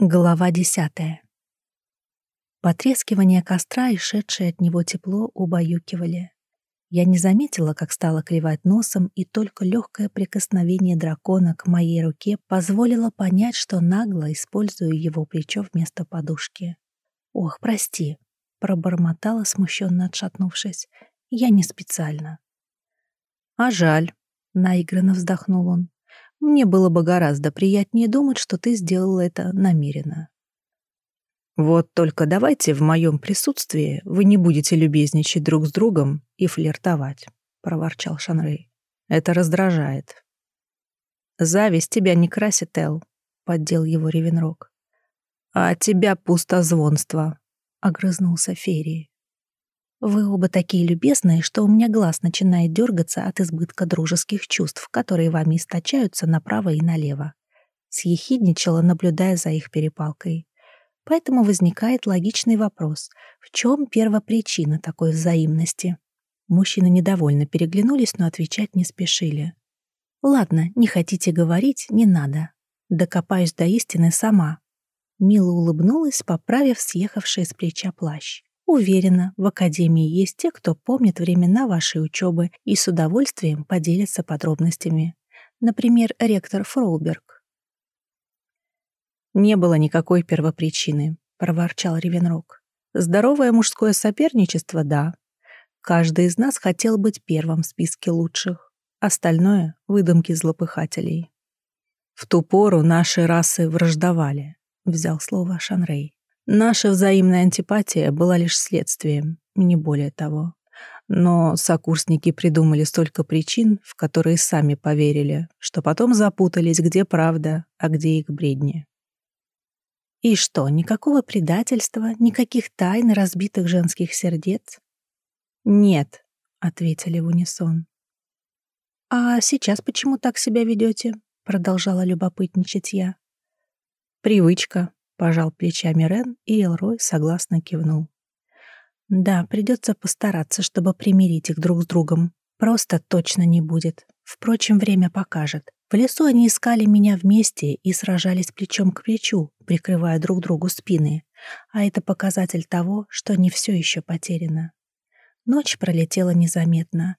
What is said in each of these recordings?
Глава десятая. Потрескивание костра и шедшее от него тепло убаюкивали. Я не заметила, как стала клевать носом, и только легкое прикосновение дракона к моей руке позволило понять, что нагло использую его плечо вместо подушки. «Ох, прости», — пробормотала, смущенно отшатнувшись. «Я не специально». «А жаль», — наигранно вздохнул он. Мне было бы гораздо приятнее думать, что ты сделала это намеренно. Вот только давайте в моем присутствии вы не будете любезничать друг с другом и флиртовать, проворчал Шанрей. Это раздражает. Зависть тебя не красит, Эл, поддел его Ревенрог. А от тебя пустозвонство, огрызнулся Ферри. Вы оба такие любезные, что у меня глаз начинает дергаться от избытка дружеских чувств, которые вами источаются направо и налево. Съехидничала, наблюдая за их перепалкой. Поэтому возникает логичный вопрос. В чем первопричина такой взаимности? Мужчины недовольно переглянулись, но отвечать не спешили. «Ладно, не хотите говорить, не надо. Докопаюсь до истины сама». Мила улыбнулась, поправив съехавший с плеча плащ. Уверена, в Академии есть те, кто помнит времена вашей учебы и с удовольствием поделится подробностями. Например, ректор Фроуберг. «Не было никакой первопричины», — проворчал Ревенрог. «Здоровое мужское соперничество — да. Каждый из нас хотел быть первым в списке лучших. Остальное — выдумки злопыхателей. В ту пору наши расы враждовали», — взял слово Шанрей. Наша взаимная антипатия была лишь следствием, не более того. Но сокурсники придумали столько причин, в которые сами поверили, что потом запутались, где правда, а где их бредни. И что, никакого предательства, никаких тайн разбитых женских сердец? Нет, ответили в унисон. А сейчас почему так себя ведете? Продолжала любопытничать я. Привычка, Пожал плечами Рен, и Элрой согласно кивнул. Да, придется постараться, чтобы примирить их друг с другом. Просто точно не будет. Впрочем, время покажет. В лесу они искали меня вместе и сражались плечом к плечу, прикрывая друг другу спины. А это показатель того, что не все еще потеряно. Ночь пролетела незаметно.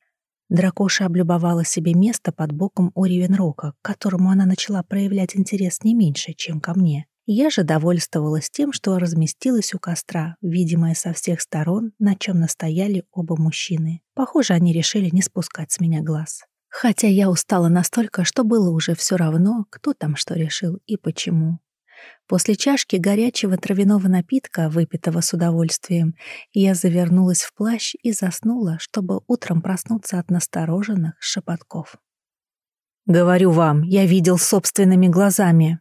Дракоша облюбовала себе место под боком у Ривенрока, к которому она начала проявлять интерес не меньше, чем ко мне. Я же довольствовалась тем, что разместилась у костра, видимая со всех сторон, на чем настояли оба мужчины. Похоже, они решили не спускать с меня глаз. Хотя я устала настолько, что было уже все равно, кто там что решил и почему. После чашки горячего травяного напитка, выпитого с удовольствием, я завернулась в плащ и заснула, чтобы утром проснуться от настороженных шепотков. «Говорю вам, я видел собственными глазами»,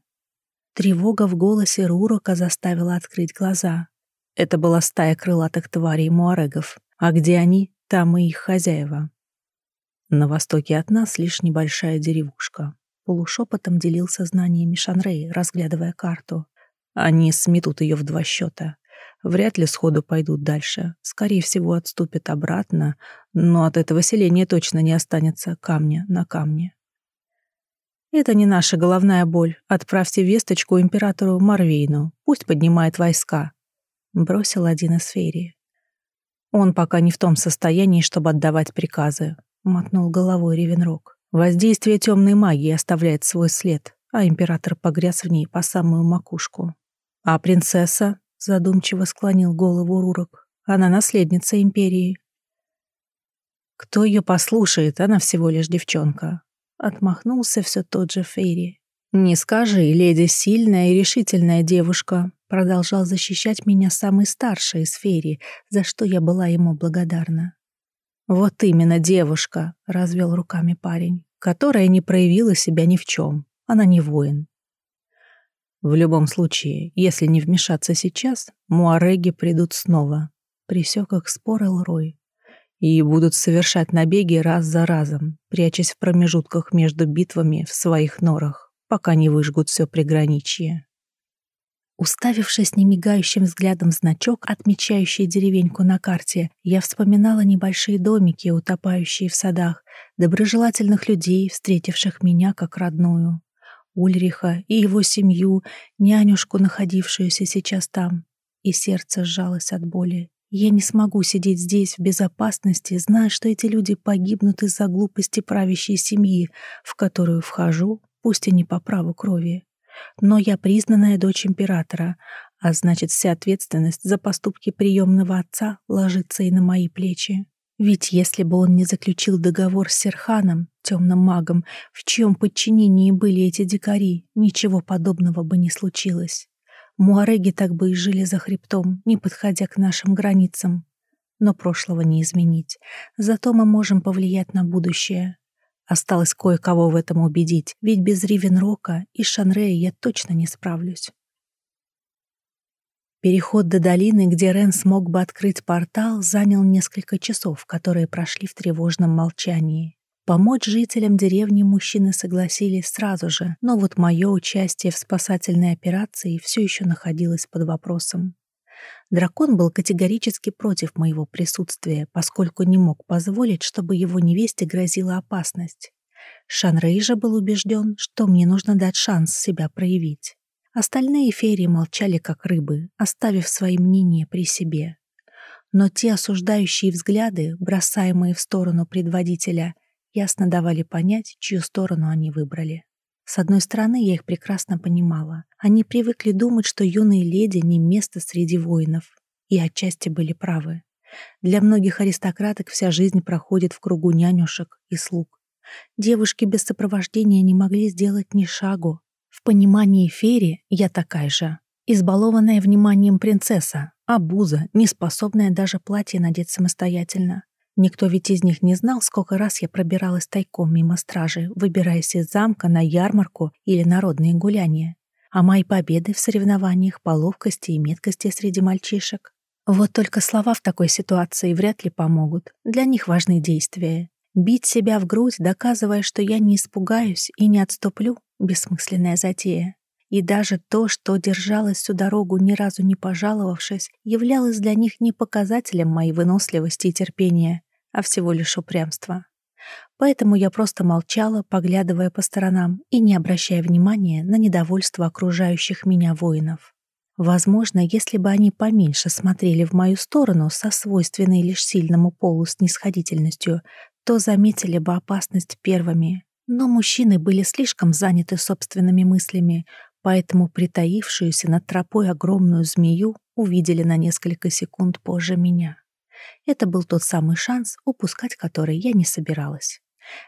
Тревога в голосе Рурока заставила открыть глаза. Это была стая крылатых тварей муарегов. А где они, там и их хозяева. На востоке от нас лишь небольшая деревушка. Полушепотом делился знаниями Шанрей, разглядывая карту. Они сметут ее в два счета. Вряд ли сходу пойдут дальше. Скорее всего, отступят обратно, но от этого селения точно не останется камня на камне. Это не наша головная боль. Отправьте весточку императору Марвейну. Пусть поднимает войска. Бросил один из ферии. Он пока не в том состоянии, чтобы отдавать приказы. Мотнул головой Ревенрог. Воздействие темной магии оставляет свой след, а император погряз в ней по самую макушку. А принцесса, задумчиво склонил голову Рурок, она наследница империи. Кто ее послушает, она всего лишь девчонка. Отмахнулся все тот же Фейри. «Не скажи, леди сильная и решительная девушка», продолжал защищать меня самый старший из Фейри, за что я была ему благодарна. «Вот именно девушка», — развел руками парень, которая не проявила себя ни в чем. Она не воин. В любом случае, если не вмешаться сейчас, муареги придут снова. Присек их спор Элрой и будут совершать набеги раз за разом, прячась в промежутках между битвами в своих норах, пока не выжгут все приграничье. Уставившись немигающим взглядом значок, отмечающий деревеньку на карте, я вспоминала небольшие домики, утопающие в садах, доброжелательных людей, встретивших меня как родную. Ульриха и его семью, нянюшку, находившуюся сейчас там. И сердце сжалось от боли. Я не смогу сидеть здесь в безопасности, зная, что эти люди погибнут из-за глупости правящей семьи, в которую вхожу, пусть и не по праву крови. Но я признанная дочь императора, а значит, вся ответственность за поступки приемного отца ложится и на мои плечи. Ведь если бы он не заключил договор с Серханом, темным магом, в чьем подчинении были эти дикари, ничего подобного бы не случилось. Муареги так бы и жили за хребтом, не подходя к нашим границам. Но прошлого не изменить. Зато мы можем повлиять на будущее. Осталось кое-кого в этом убедить, ведь без Ривенрока и Шанрея я точно не справлюсь. Переход до долины, где Рен смог бы открыть портал, занял несколько часов, которые прошли в тревожном молчании. Помочь жителям деревни мужчины согласились сразу же, но вот мое участие в спасательной операции все еще находилось под вопросом. Дракон был категорически против моего присутствия, поскольку не мог позволить, чтобы его невесте грозила опасность. Шанрей же был убежден, что мне нужно дать шанс себя проявить. Остальные феи молчали как рыбы, оставив свои мнения при себе. Но те осуждающие взгляды, бросаемые в сторону предводителя, ясно давали понять, чью сторону они выбрали. С одной стороны, я их прекрасно понимала. Они привыкли думать, что юные леди не место среди воинов, и отчасти были правы. Для многих аристократок вся жизнь проходит в кругу нянюшек и слуг. Девушки без сопровождения не могли сделать ни шагу, в понимании Фери я такая же. Избалованная вниманием принцесса, обуза, неспособная даже платье надеть самостоятельно. Никто ведь из них не знал, сколько раз я пробиралась тайком мимо стражи, выбираясь из замка на ярмарку или народные гуляния. А мои победы в соревнованиях по ловкости и меткости среди мальчишек. Вот только слова в такой ситуации вряд ли помогут. Для них важны действия. Бить себя в грудь, доказывая, что я не испугаюсь и не отступлю, Бессмысленная затея. И даже то, что держалась всю дорогу, ни разу не пожаловавшись, являлось для них не показателем моей выносливости и терпения, а всего лишь упрямства. Поэтому я просто молчала, поглядывая по сторонам и не обращая внимания на недовольство окружающих меня воинов. Возможно, если бы они поменьше смотрели в мою сторону со свойственной лишь сильному полу снисходительностью, то заметили бы опасность первыми. Но мужчины были слишком заняты собственными мыслями, поэтому притаившуюся над тропой огромную змею увидели на несколько секунд позже меня. Это был тот самый шанс, упускать который я не собиралась.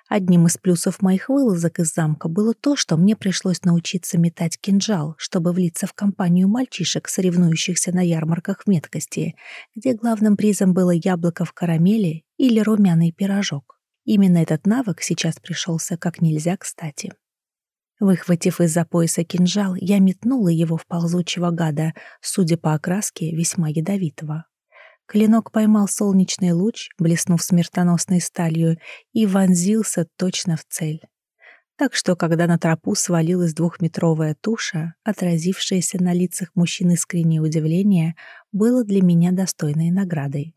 Одним из плюсов моих вылазок из замка было то, что мне пришлось научиться метать кинжал, чтобы влиться в компанию мальчишек, соревнующихся на ярмарках в меткости, где главным призом было яблоко в карамели или румяный пирожок. Именно этот навык сейчас пришелся как нельзя кстати. Выхватив из-за пояса кинжал, я метнула его в ползучего гада, судя по окраске, весьма ядовитого. Клинок поймал солнечный луч, блеснув смертоносной сталью, и вонзился точно в цель. Так что, когда на тропу свалилась двухметровая туша, отразившаяся на лицах мужчин искреннее удивление, было для меня достойной наградой.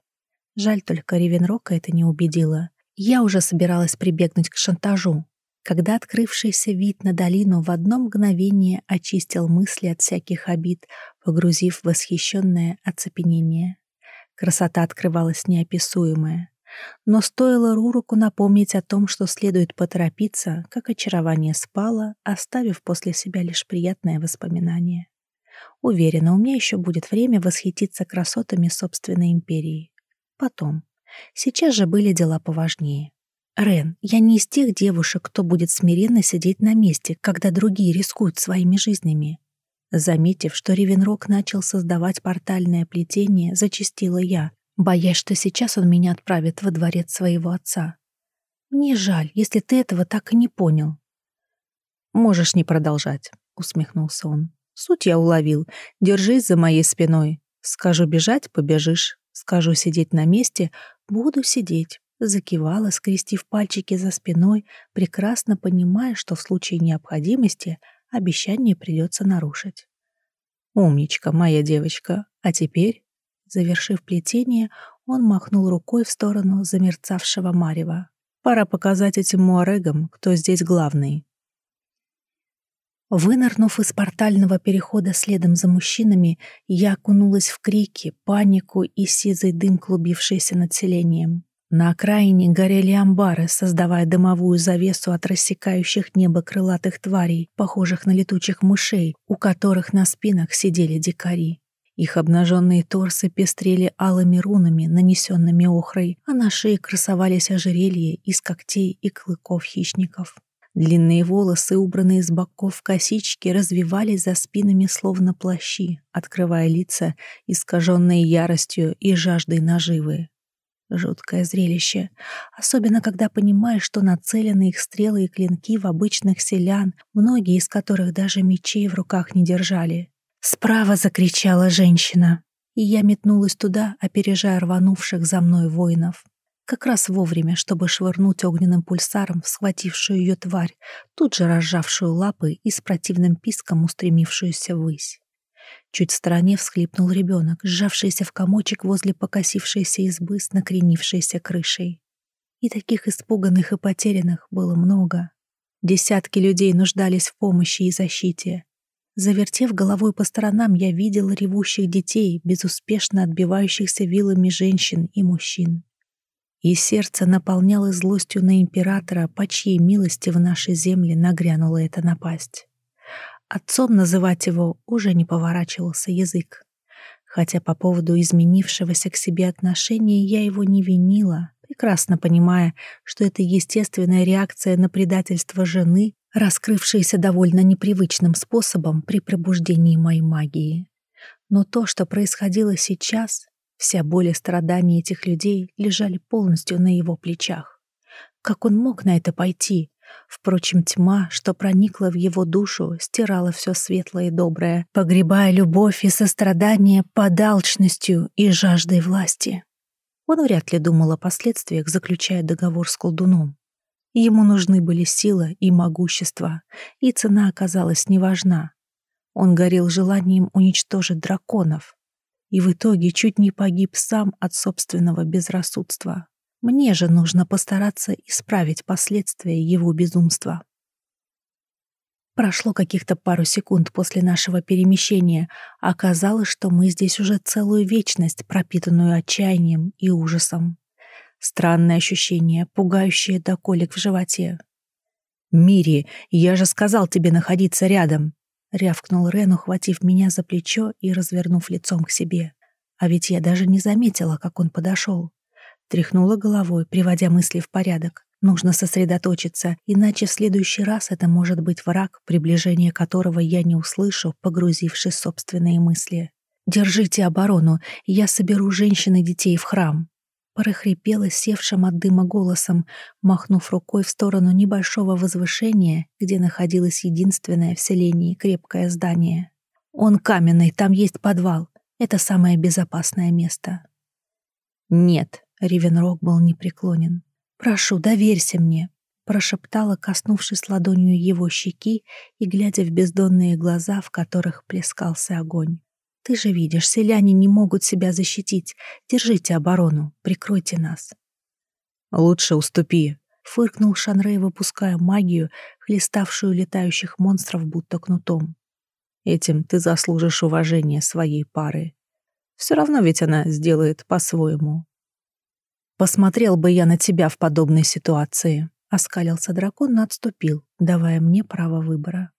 Жаль только Ревенрока это не убедило. Я уже собиралась прибегнуть к шантажу, когда открывшийся вид на долину в одно мгновение очистил мысли от всяких обид, погрузив в восхищенное оцепенение. Красота открывалась неописуемая. Но стоило Руруку напомнить о том, что следует поторопиться, как очарование спало, оставив после себя лишь приятное воспоминание. Уверена, у меня еще будет время восхититься красотами собственной империи. Потом. Сейчас же были дела поважнее. «Рен, я не из тех девушек, кто будет смиренно сидеть на месте, когда другие рискуют своими жизнями». Заметив, что Ревенрог начал создавать портальное плетение, зачастила я, боясь, что сейчас он меня отправит во дворец своего отца. «Мне жаль, если ты этого так и не понял». «Можешь не продолжать», — усмехнулся он. «Суть я уловил. Держись за моей спиной. Скажу бежать — побежишь. Скажу сидеть на месте «Буду сидеть», — закивала, скрестив пальчики за спиной, прекрасно понимая, что в случае необходимости обещание придется нарушить. «Умничка, моя девочка. А теперь...» Завершив плетение, он махнул рукой в сторону замерцавшего Марева. «Пора показать этим муарегам, кто здесь главный». Вынырнув из портального перехода следом за мужчинами, я окунулась в крики, панику и сизый дым, клубившийся над селением. На окраине горели амбары, создавая дымовую завесу от рассекающих небо крылатых тварей, похожих на летучих мышей, у которых на спинах сидели дикари. Их обнаженные торсы пестрели алыми рунами, нанесенными охрой, а на шее красовались ожерелья из когтей и клыков хищников. Длинные волосы, убранные с боков косички, развивались за спинами словно плащи, открывая лица, искаженные яростью и жаждой наживы. Жуткое зрелище, особенно когда понимаешь, что нацелены их стрелы и клинки в обычных селян, многие из которых даже мечей в руках не держали. Справа закричала женщина, и я метнулась туда, опережая рванувших за мной воинов как раз вовремя, чтобы швырнуть огненным пульсаром в схватившую ее тварь, тут же разжавшую лапы и с противным писком устремившуюся ввысь. Чуть в стороне всхлипнул ребенок, сжавшийся в комочек возле покосившейся избы с накренившейся крышей. И таких испуганных и потерянных было много. Десятки людей нуждались в помощи и защите. Завертев головой по сторонам, я видел ревущих детей, безуспешно отбивающихся вилами женщин и мужчин и сердце наполнялось злостью на императора, по чьей милости в нашей земле нагрянула эта напасть. Отцом называть его уже не поворачивался язык. Хотя по поводу изменившегося к себе отношения я его не винила, прекрасно понимая, что это естественная реакция на предательство жены, раскрывшаяся довольно непривычным способом при пробуждении моей магии. Но то, что происходило сейчас, Вся боль и страдания этих людей лежали полностью на его плечах. Как он мог на это пойти? Впрочем, тьма, что проникла в его душу, стирала все светлое и доброе, погребая любовь и сострадание под алчностью и жаждой власти. Он вряд ли думал о последствиях, заключая договор с колдуном. Ему нужны были сила и могущество, и цена оказалась неважна. Он горел желанием уничтожить драконов, и в итоге чуть не погиб сам от собственного безрассудства. Мне же нужно постараться исправить последствия его безумства. Прошло каких-то пару секунд после нашего перемещения, оказалось, что мы здесь уже целую вечность, пропитанную отчаянием и ужасом. Странное ощущение, пугающее до колик в животе. «Мири, я же сказал тебе находиться рядом!» — рявкнул Рен, ухватив меня за плечо и развернув лицом к себе. А ведь я даже не заметила, как он подошел. Тряхнула головой, приводя мысли в порядок. Нужно сосредоточиться, иначе в следующий раз это может быть враг, приближение которого я не услышу, погрузившись в собственные мысли. «Держите оборону, я соберу женщин и детей в храм» прохрипела севшим от дыма голосом, махнув рукой в сторону небольшого возвышения, где находилось единственное в селении крепкое здание. «Он каменный, там есть подвал. Это самое безопасное место». «Нет», — Ривенрог был непреклонен. «Прошу, доверься мне», — прошептала, коснувшись ладонью его щеки и глядя в бездонные глаза, в которых плескался огонь. Ты же видишь, селяне не могут себя защитить. Держите оборону, прикройте нас. Лучше уступи, фыркнул Шанрей, выпуская магию, хлеставшую летающих монстров будто кнутом. Этим ты заслужишь уважения своей пары. Все равно ведь она сделает по-своему. Посмотрел бы я на тебя в подобной ситуации. Оскалился дракон, но отступил, давая мне право выбора.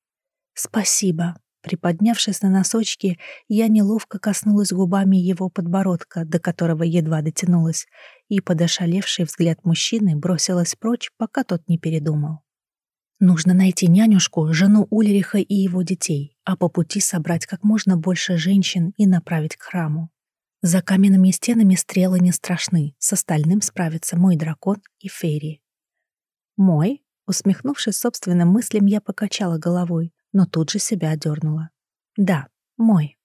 «Спасибо», Приподнявшись на носочки, я неловко коснулась губами его подбородка, до которого едва дотянулась, и под ошалевший взгляд мужчины бросилась прочь, пока тот не передумал. Нужно найти нянюшку, жену Ульриха и его детей, а по пути собрать как можно больше женщин и направить к храму. За каменными стенами стрелы не страшны, с остальным справится мой дракон и Фейри. «Мой?» Усмехнувшись собственным мыслям, я покачала головой но тут же себя одернула. Да, мой.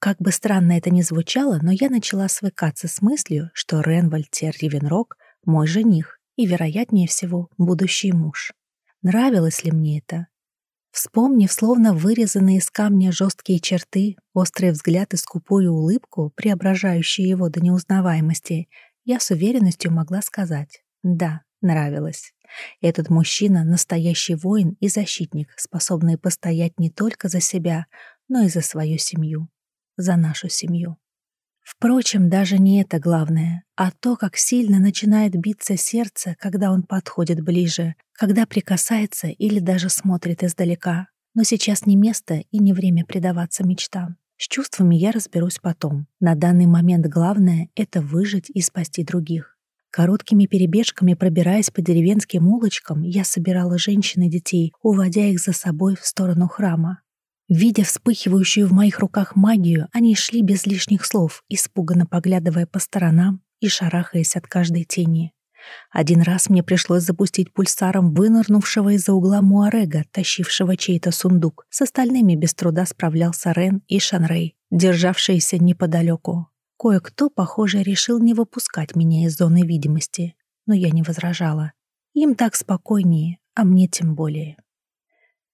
Как бы странно это ни звучало, но я начала свыкаться с мыслью, что Рен Вольтер Ривенрог — мой жених и, вероятнее всего, будущий муж. Нравилось ли мне это? Вспомнив словно вырезанные из камня жесткие черты, острый взгляд и скупую улыбку, преображающие его до неузнаваемости, я с уверенностью могла сказать «да, Нравилось. Этот мужчина — настоящий воин и защитник, способный постоять не только за себя, но и за свою семью. За нашу семью. Впрочем, даже не это главное, а то, как сильно начинает биться сердце, когда он подходит ближе, когда прикасается или даже смотрит издалека. Но сейчас не место и не время предаваться мечтам. С чувствами я разберусь потом. На данный момент главное — это выжить и спасти других. Короткими перебежками, пробираясь по деревенским улочкам, я собирала женщин и детей, уводя их за собой в сторону храма. Видя вспыхивающую в моих руках магию, они шли без лишних слов, испуганно поглядывая по сторонам и шарахаясь от каждой тени. Один раз мне пришлось запустить пульсаром вынырнувшего из-за угла Муарега, тащившего чей-то сундук. С остальными без труда справлялся Рен и Шанрей, державшиеся неподалеку. Кое-кто, похоже, решил не выпускать меня из зоны видимости, но я не возражала. Им так спокойнее, а мне тем более.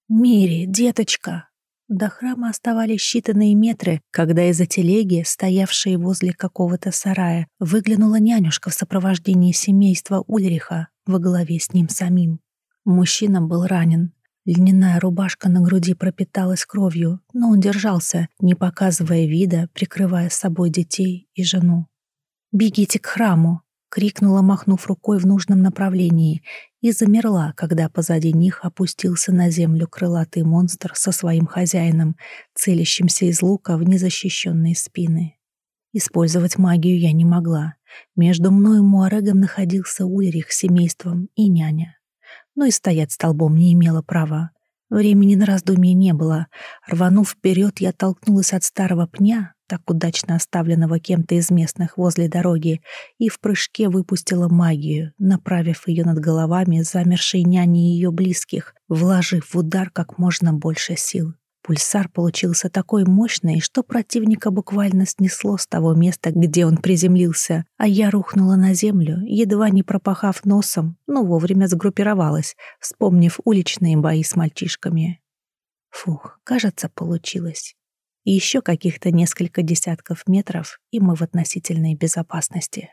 «Мири, деточка!» До храма оставались считанные метры, когда из-за телеги, стоявшей возле какого-то сарая, выглянула нянюшка в сопровождении семейства Ульриха во главе с ним самим. Мужчина был ранен. Льняная рубашка на груди пропиталась кровью, но он держался, не показывая вида, прикрывая собой детей и жену. «Бегите к храму!» крикнула, махнув рукой в нужном направлении, и замерла, когда позади них опустился на землю крылатый монстр со своим хозяином, целящимся из лука в незащищенные спины. Использовать магию я не могла. Между мной и Муарегом находился Ульрих с семейством и няня. Но и стоять столбом не имела права. Времени на раздумье не было. Рванув вперед, я толкнулась от старого пня, так удачно оставленного кем-то из местных возле дороги, и в прыжке выпустила магию, направив ее над головами замершей няни ее близких, вложив в удар как можно больше сил. Пульсар получился такой мощный, что противника буквально снесло с того места, где он приземлился, а я рухнула на землю, едва не пропахав носом, но вовремя сгруппировалась, вспомнив уличные бои с мальчишками. Фух, кажется, получилось еще каких-то несколько десятков метров, и мы в относительной безопасности.